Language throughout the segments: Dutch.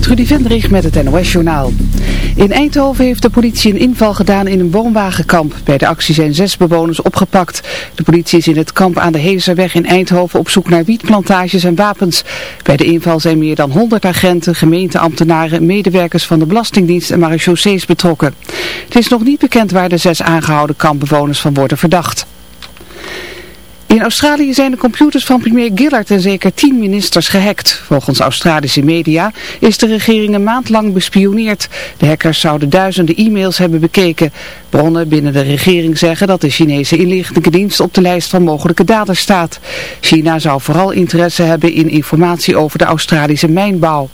Trudy Vendrich met het NOS-journaal. In Eindhoven heeft de politie een inval gedaan in een woonwagenkamp. Bij de actie zijn zes bewoners opgepakt. De politie is in het kamp aan de Hezerweg in Eindhoven op zoek naar wietplantages en wapens. Bij de inval zijn meer dan 100 agenten, gemeenteambtenaren, medewerkers van de Belastingdienst en marechaussees betrokken. Het is nog niet bekend waar de zes aangehouden kampbewoners van worden verdacht. In Australië zijn de computers van premier Gillard en zeker tien ministers gehackt. Volgens Australische media is de regering een maand lang bespioneerd. De hackers zouden duizenden e-mails hebben bekeken. Bronnen binnen de regering zeggen dat de Chinese inlichtingendienst op de lijst van mogelijke daders staat. China zou vooral interesse hebben in informatie over de Australische mijnbouw.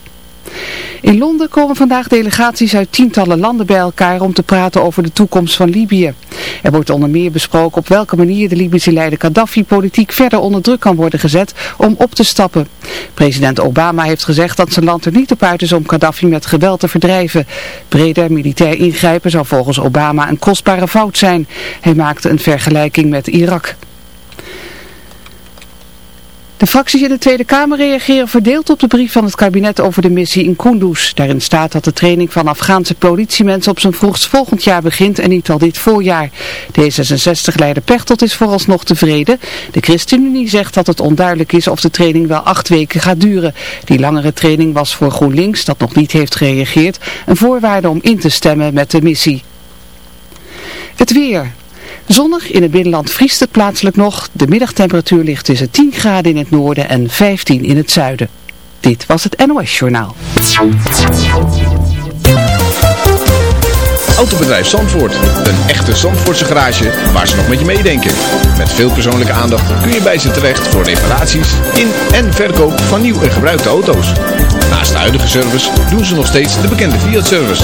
In Londen komen vandaag delegaties uit tientallen landen bij elkaar om te praten over de toekomst van Libië. Er wordt onder meer besproken op welke manier de Libische leider Gaddafi politiek verder onder druk kan worden gezet om op te stappen. President Obama heeft gezegd dat zijn land er niet op uit is om Gaddafi met geweld te verdrijven. Breder militair ingrijpen zou volgens Obama een kostbare fout zijn. Hij maakte een vergelijking met Irak. De fracties in de Tweede Kamer reageren verdeeld op de brief van het kabinet over de missie in Kunduz. Daarin staat dat de training van Afghaanse politiemensen op zijn vroegst volgend jaar begint en niet al dit voorjaar. D66-leider Pechtold is vooralsnog tevreden. De ChristenUnie zegt dat het onduidelijk is of de training wel acht weken gaat duren. Die langere training was voor GroenLinks, dat nog niet heeft gereageerd, een voorwaarde om in te stemmen met de missie. Het weer. Zonnig in het binnenland vriest het plaatselijk nog. De middagtemperatuur ligt tussen 10 graden in het noorden en 15 in het zuiden. Dit was het NOS Journaal. Autobedrijf Zandvoort. Een echte Zandvoortse garage waar ze nog met je meedenken. Met veel persoonlijke aandacht kun je bij ze terecht voor reparaties in en verkoop van nieuw en gebruikte auto's. Naast de huidige service doen ze nog steeds de bekende Fiat-service.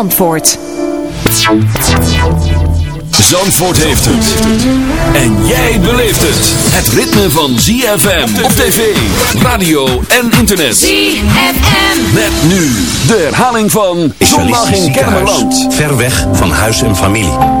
Zandvoort heeft het. En jij beleeft het. Het ritme van ZFM op tv, radio en internet. ZFM. Met nu de herhaling van Zondag in Kennemerland. Ver weg van huis en familie.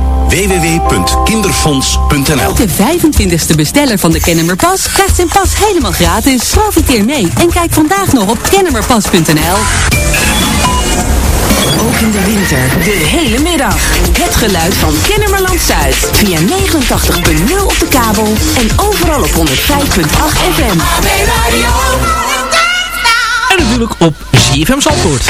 www.kinderfonds.nl De 25e besteller van de Kennemerpas krijgt zijn pas helemaal gratis. Profiteer mee en kijk vandaag nog op kennemerpas.nl. Ook in de winter, de hele middag. Het geluid van Kennemerland Zuid. Via 89.0 op de kabel en overal op 105.8 FM. En natuurlijk op ZFM Zandvoort.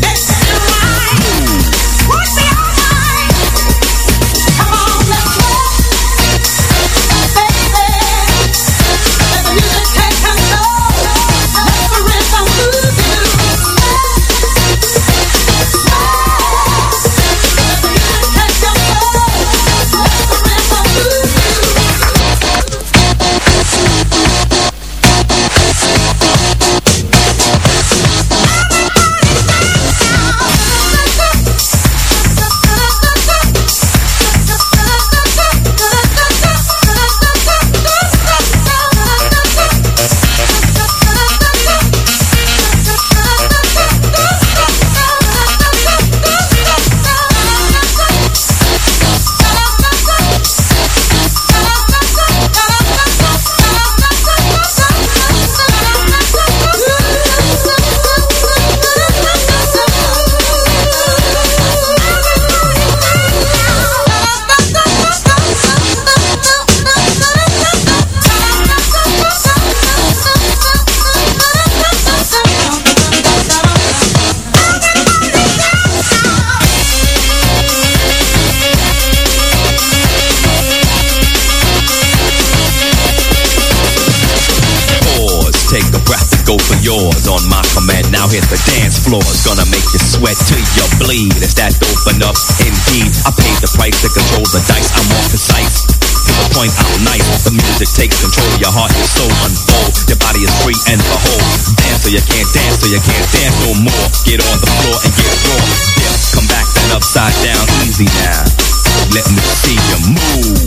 That's in my music takes control, your heart and soul unfold. Your body is free and behold. Dance so you can't dance, so you can't dance no more. Get on the floor and get raw. Dip, come back and upside down, easy now. Let me see you move.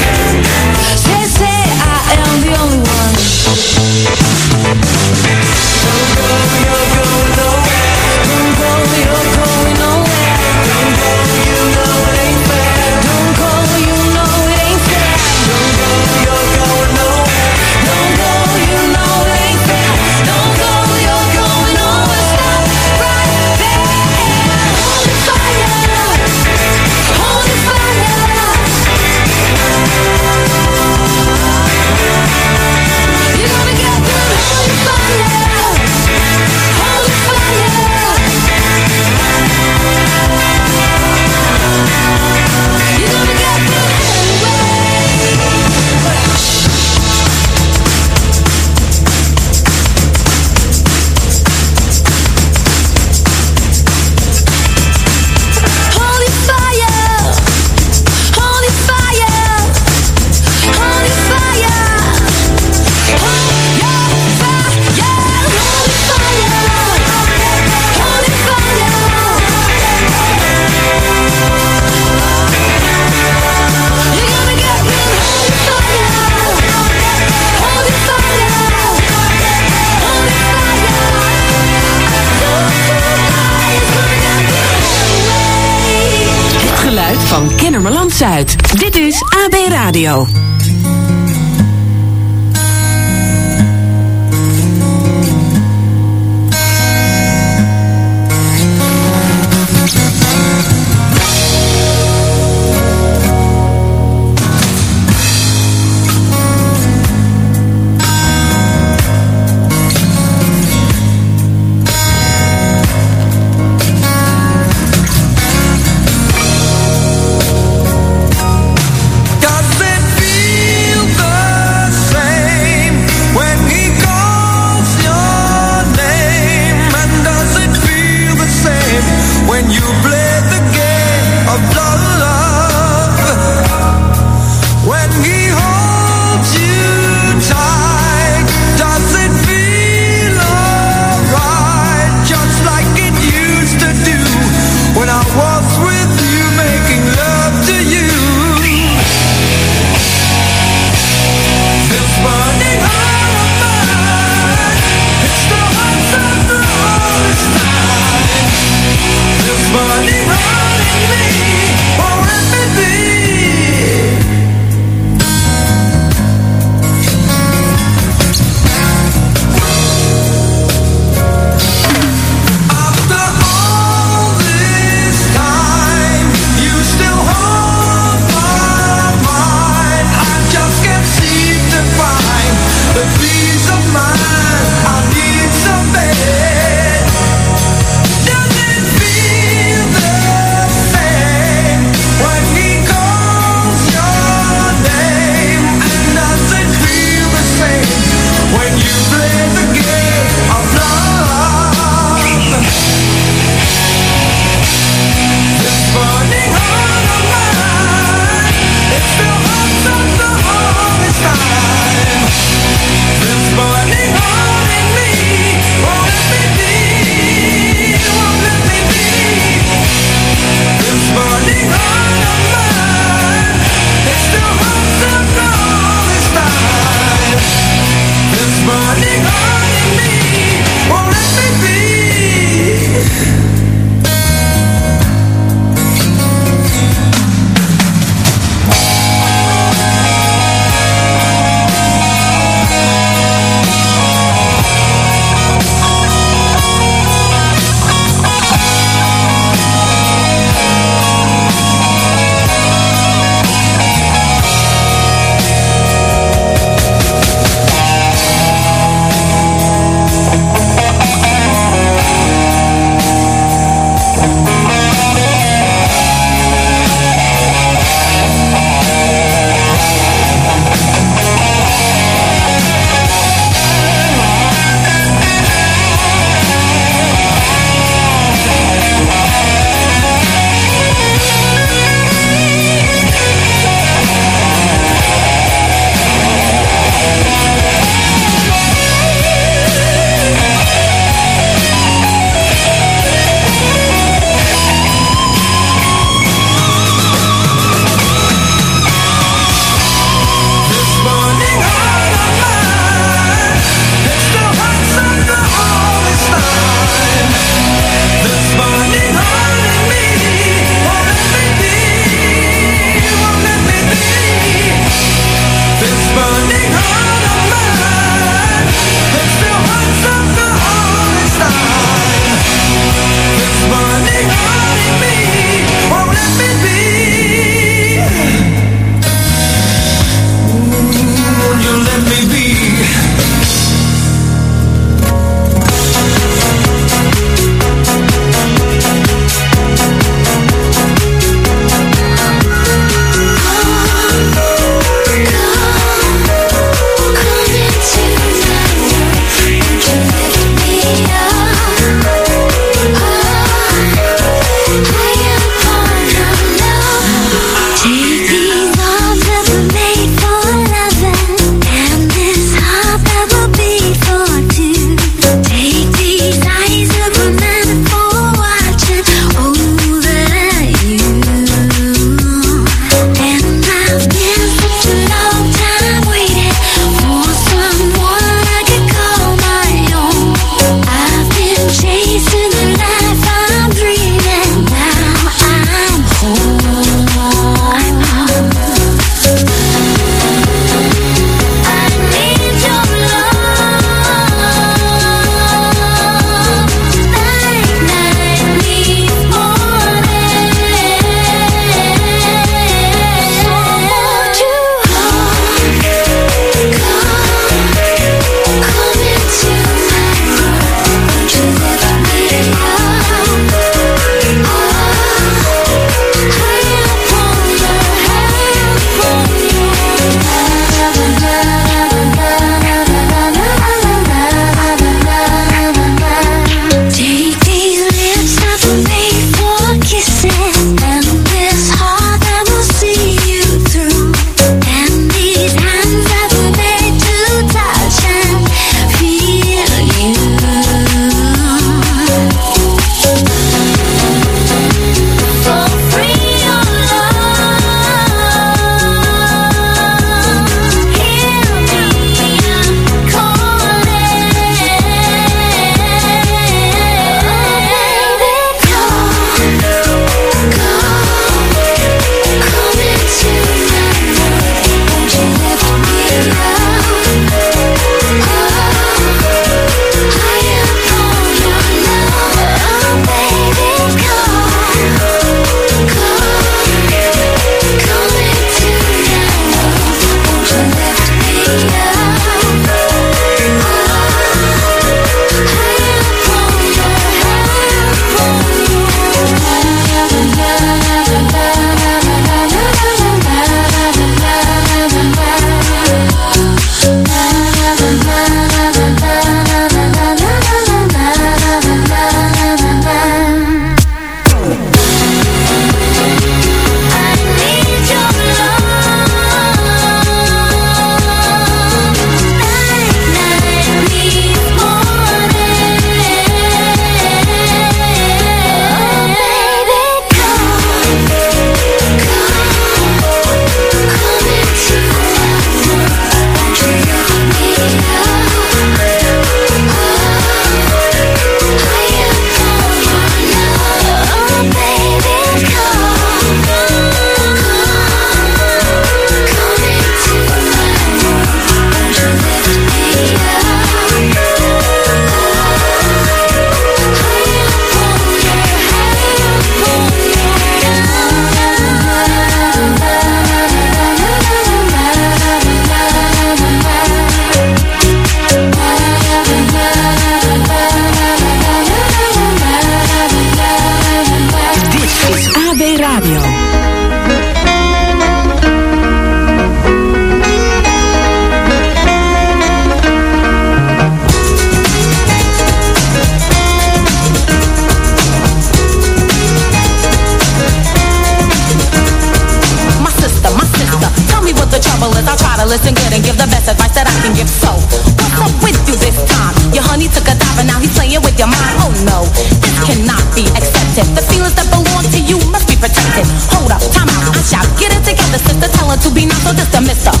Listen good and give the best advice that I can give. So, what's up with you this time? Your honey took a dive and now he's playing with your mind. Oh no, this cannot be accepted. The feelings that belong to you must be protected. Hold up, time out, I shout. Get it together, sister. Tell her to be not so just a.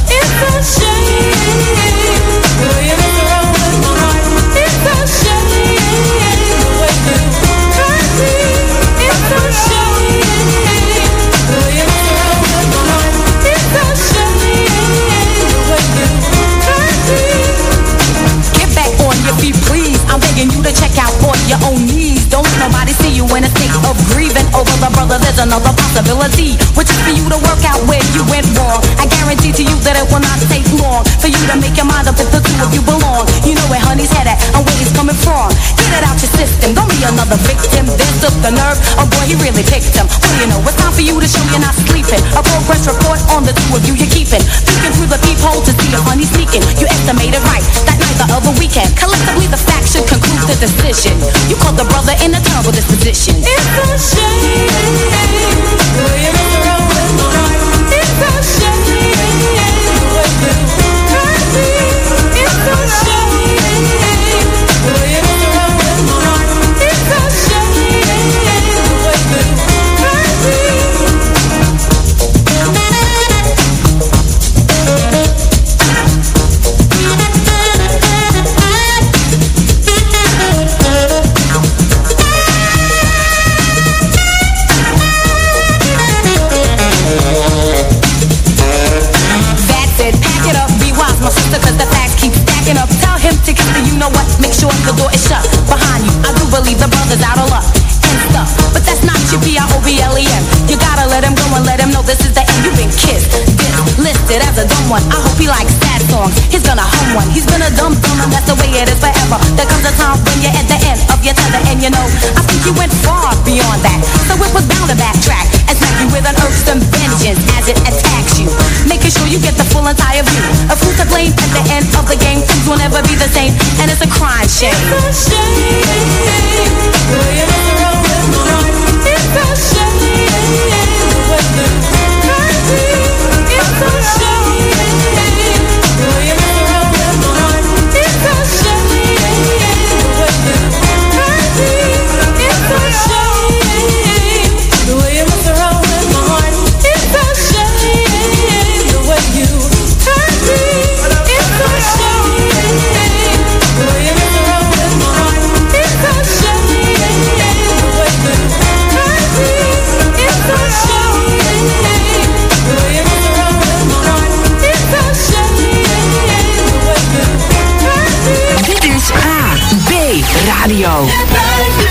You estimated right that night the other weekend. Collectively, the facts should conclude the decision. You called the brother in a terrible disposition. It's a shame. Listed as a dumb one. I hope he likes sad songs. He's gonna hum one. He's been a dumb dumb that's the way it is forever. There comes a time when you're at the end of your tether and you know, I think you went far beyond that. So it was bound to backtrack and smack you with an irksome vengeance as it attacks you. Making sure you get the full entire view of who's to blame at the end of the game. Things will never be the same, and it's a crime shame. It's a shame. With my heart? It's a shame so sure. Radio.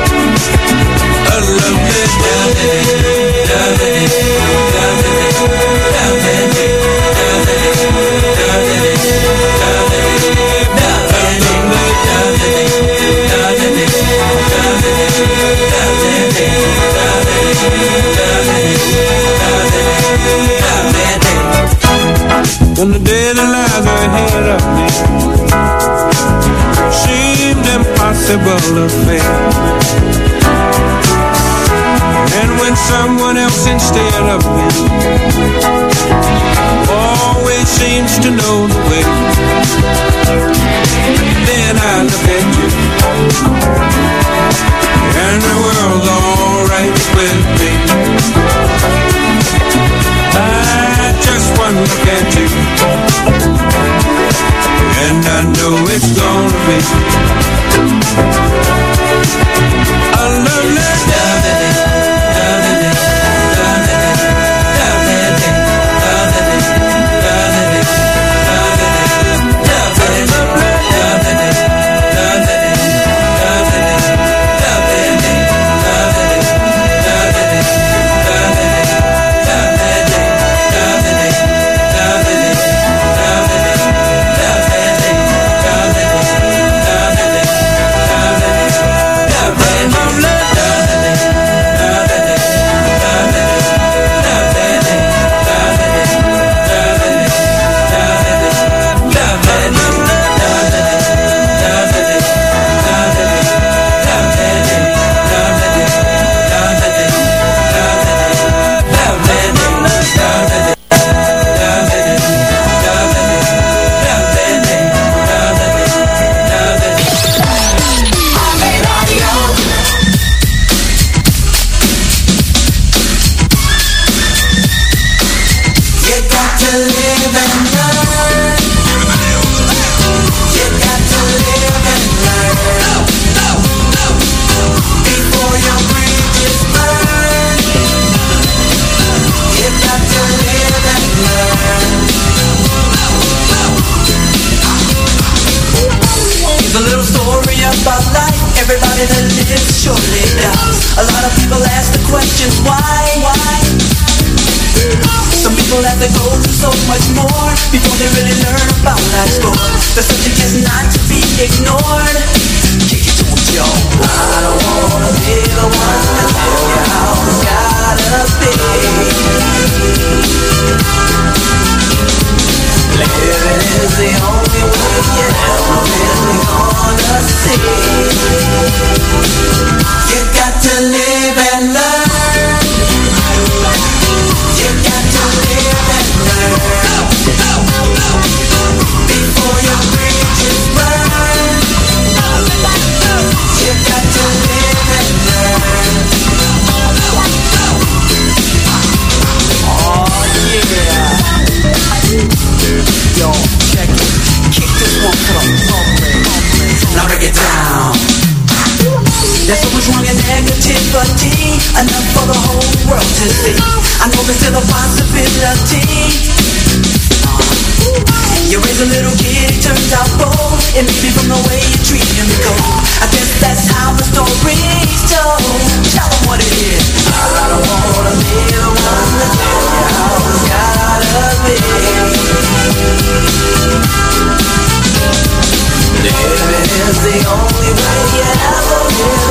And the day that lies ahead of me seemed impossible to face. And when someone else instead of me always seems to know the way, then I look at you, and the world's alright with me. I just one look at you And I know it's gonna be There's still a possibility. You raise a little kid, he turns out oh, bold and may be from the way you treat him cold I guess that's how the story's told. Tell him what it is. I don't wanna be the one to tell you how it's gotta be. Living is the only way you're ever. You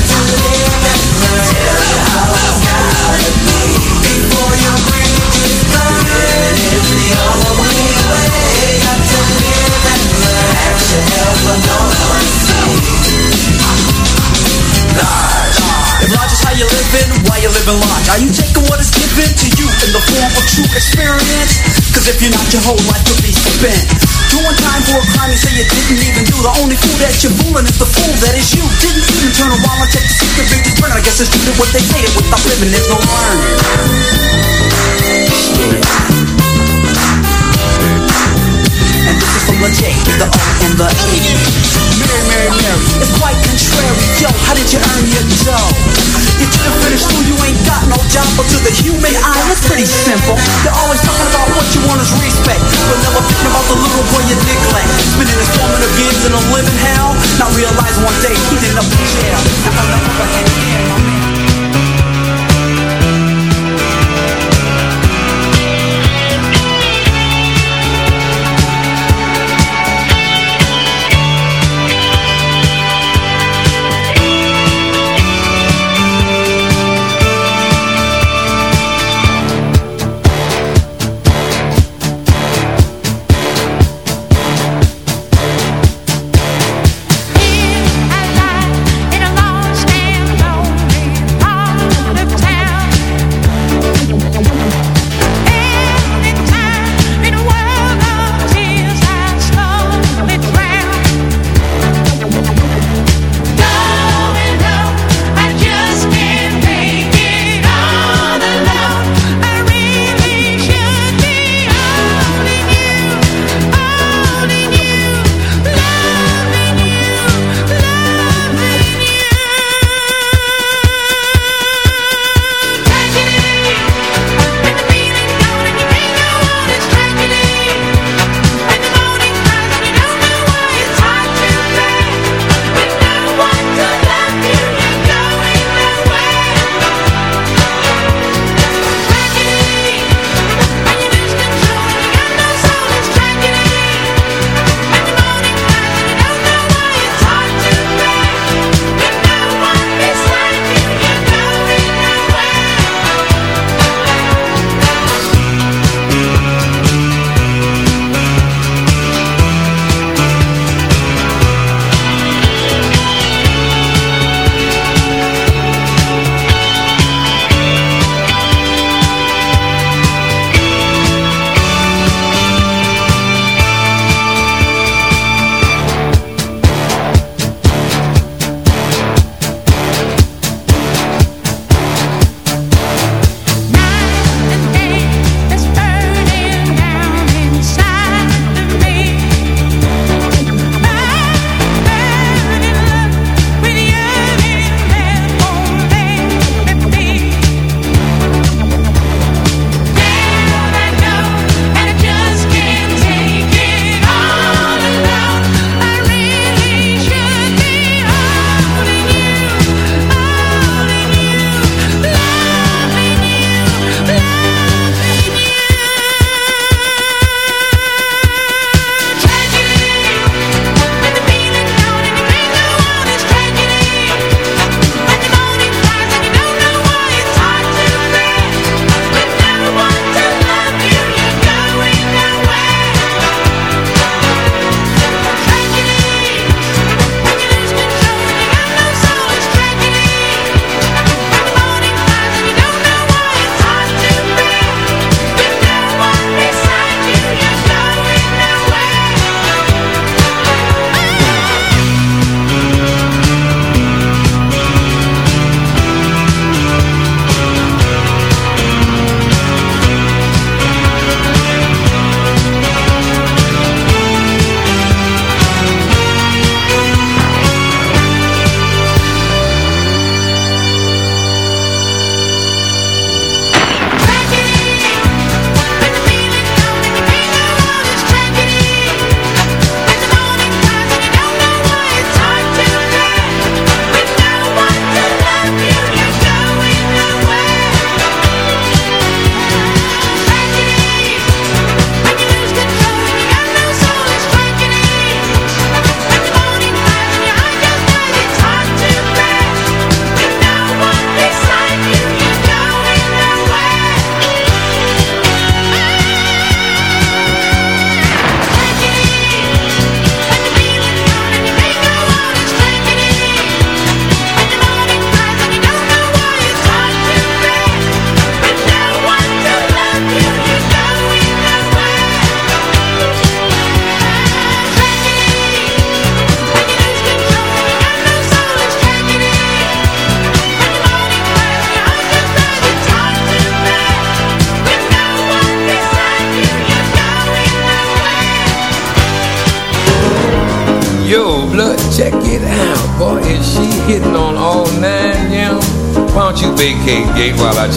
Large. If large is how you living, why you living large? Are you taking what is given to you in the form of true experience? Cause if you're not, your whole life could be spent. Doing time for a crime you say you didn't even do. The only fool that you're fooling is the fool that is you. Didn't even turn around and check the bridges burn. I guess it's true that what they say that without living there's no learning. And this is from the J, the O, and the E. Mary, Mary, Mary, it's quite contrary. Yo, how did you earn your dough? You didn't finish school, you ain't got no job. But to the human eye, it's pretty simple. They're always talking about what you want is respect, but never thinking about the little boy you neglect. Spending his formative years in a living hell, not realizing one day he'd end up in jail. Now, on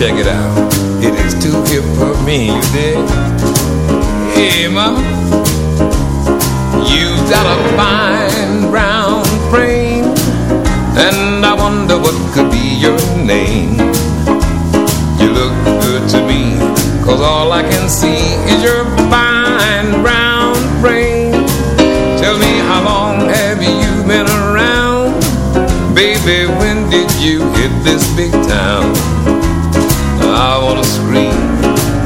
Çengire.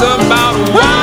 about one.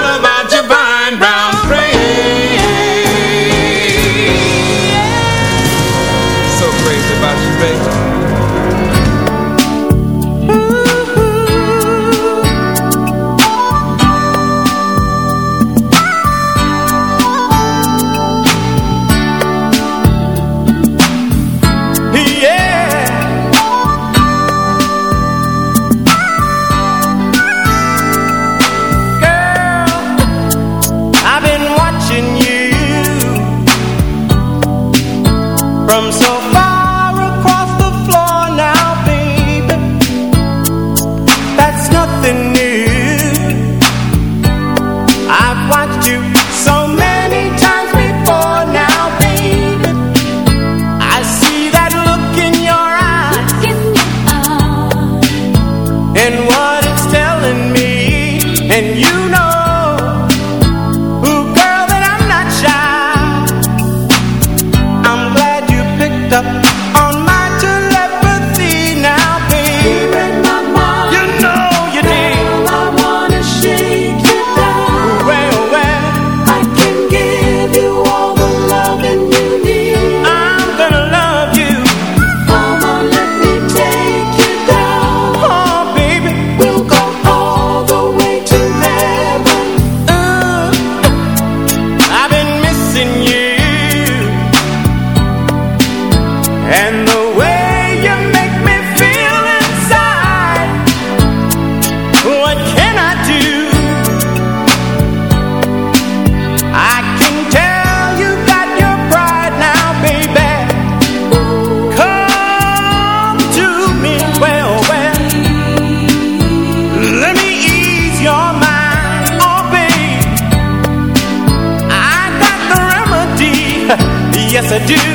yes I do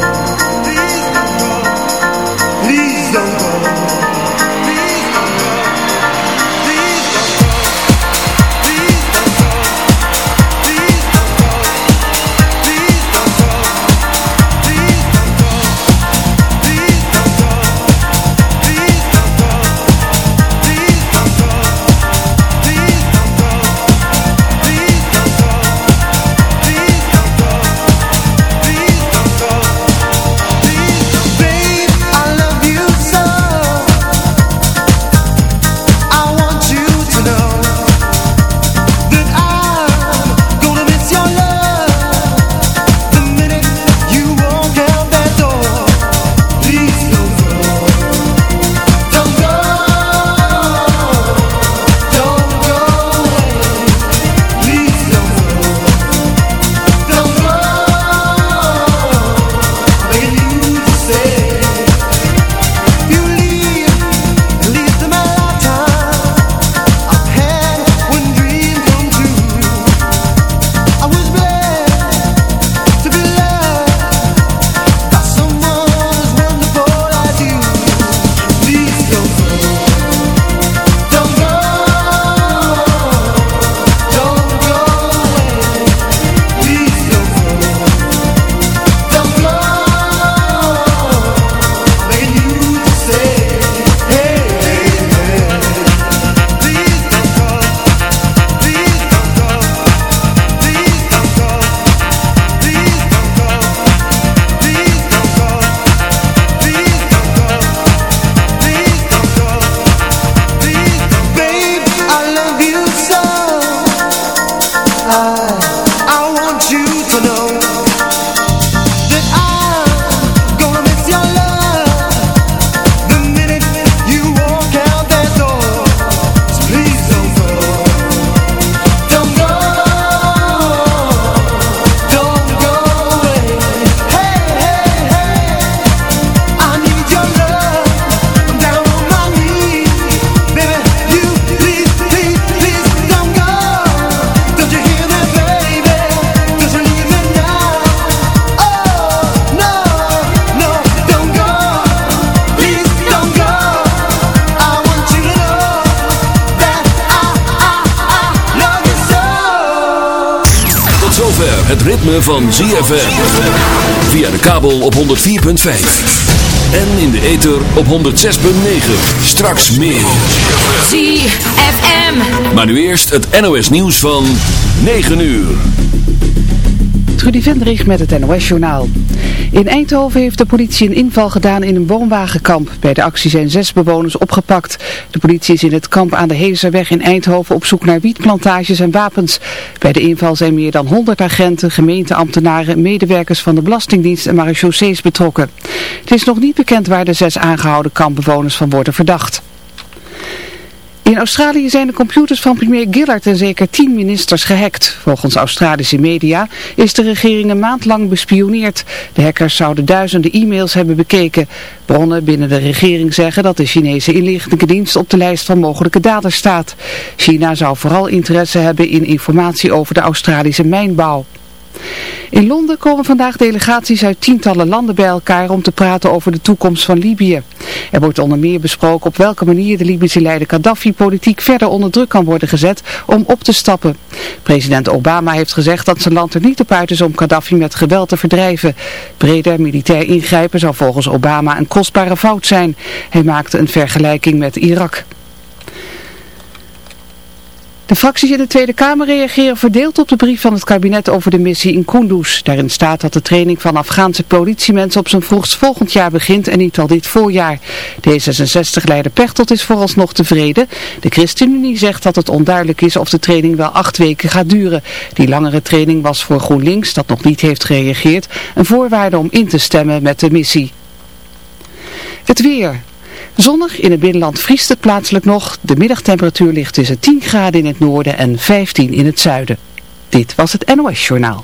Van ZFM. Via de kabel op 104.5. En in de ether op 106.9. Straks meer. ZFM. Maar nu eerst het NOS nieuws van 9 uur. Trudy Vendrich met het NOS-journaal. In Eindhoven heeft de politie een inval gedaan in een woonwagenkamp. Bij de actie zijn zes bewoners opgepakt. De politie is in het kamp aan de Hezerweg in Eindhoven op zoek naar wietplantages en wapens. Bij de inval zijn meer dan 100 agenten, gemeenteambtenaren, medewerkers van de Belastingdienst en marechaussees betrokken. Het is nog niet bekend waar de zes aangehouden kampbewoners van worden verdacht. In Australië zijn de computers van premier Gillard en zeker tien ministers gehackt. Volgens Australische media is de regering een maand lang bespioneerd. De hackers zouden duizenden e-mails hebben bekeken. Bronnen binnen de regering zeggen dat de Chinese inlichtingendienst op de lijst van mogelijke daders staat. China zou vooral interesse hebben in informatie over de Australische mijnbouw. In Londen komen vandaag delegaties uit tientallen landen bij elkaar om te praten over de toekomst van Libië. Er wordt onder meer besproken op welke manier de Libische leider Gaddafi politiek verder onder druk kan worden gezet om op te stappen. President Obama heeft gezegd dat zijn land er niet op uit is om Gaddafi met geweld te verdrijven. Breder militair ingrijpen zou volgens Obama een kostbare fout zijn. Hij maakte een vergelijking met Irak. De fracties in de Tweede Kamer reageren verdeeld op de brief van het kabinet over de missie in Kunduz. Daarin staat dat de training van Afghaanse politiemensen op zijn vroegst volgend jaar begint en niet al dit voorjaar. D66-leider Pechtold is vooralsnog tevreden. De ChristenUnie zegt dat het onduidelijk is of de training wel acht weken gaat duren. Die langere training was voor GroenLinks, dat nog niet heeft gereageerd, een voorwaarde om in te stemmen met de missie. Het weer. Zonnig in het binnenland vriest het plaatselijk nog. De middagtemperatuur ligt tussen 10 graden in het noorden en 15 in het zuiden. Dit was het NOS Journaal.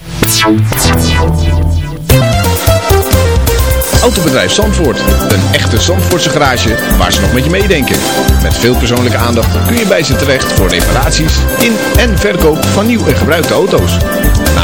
Autobedrijf Zandvoort. Een echte Zandvoortse garage waar ze nog met je meedenken. Met veel persoonlijke aandacht kun je bij ze terecht voor reparaties in en verkoop van nieuw en gebruikte auto's.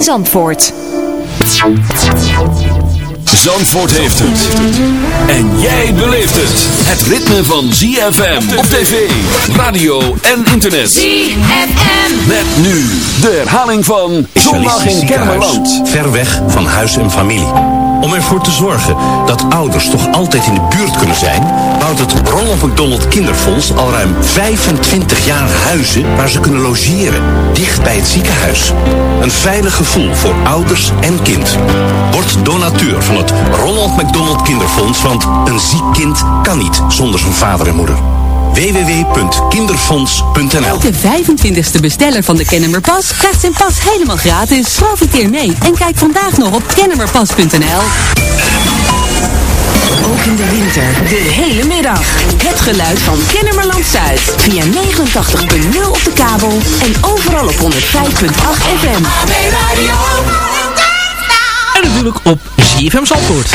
Zandvoort. Zandvoort heeft het. En jij beleeft het. Het ritme van ZFM op tv, radio en internet. ZFM. Met nu de herhaling van Zondag in Kermeland. Ver weg van huis en familie. Om ervoor te zorgen ouders toch altijd in de buurt kunnen zijn, bouwt het Ronald McDonald Kinderfonds al ruim 25 jaar huizen waar ze kunnen logeren, dicht bij het ziekenhuis. Een veilig gevoel voor ouders en kind. Word donateur van het Ronald McDonald Kinderfonds, want een ziek kind kan niet zonder zijn vader en moeder www.kinderfonds.nl Elke 25ste besteller van de Kennemerpas krijgt zijn pas helemaal gratis. Profiteer mee en kijk vandaag nog op kennemerpas.nl. Ook in de winter, de hele middag. Het geluid van Kennemerland Zuid. Via 89.0 op de kabel en overal op 105.8 FM. En natuurlijk op ZFM Zandvoort.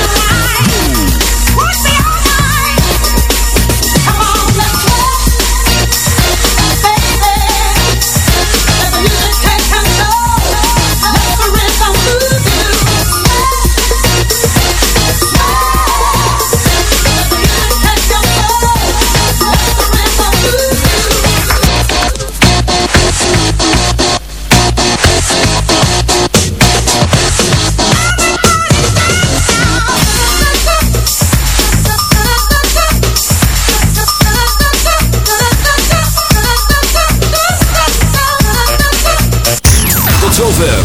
Ooh.